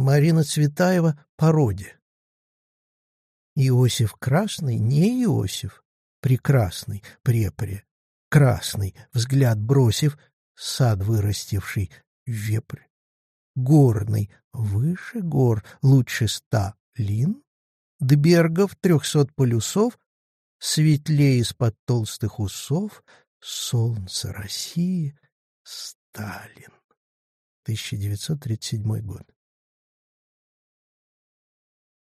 Марина Цветаева «Пародия». Иосиф Красный не Иосиф, прекрасный, препре, красный, взгляд бросив, сад вырастивший, вепрь, горный, выше гор, лучше ста лин, дбергов трехсот полюсов, светлее из-под толстых усов, солнце России, Сталин. 1937 год.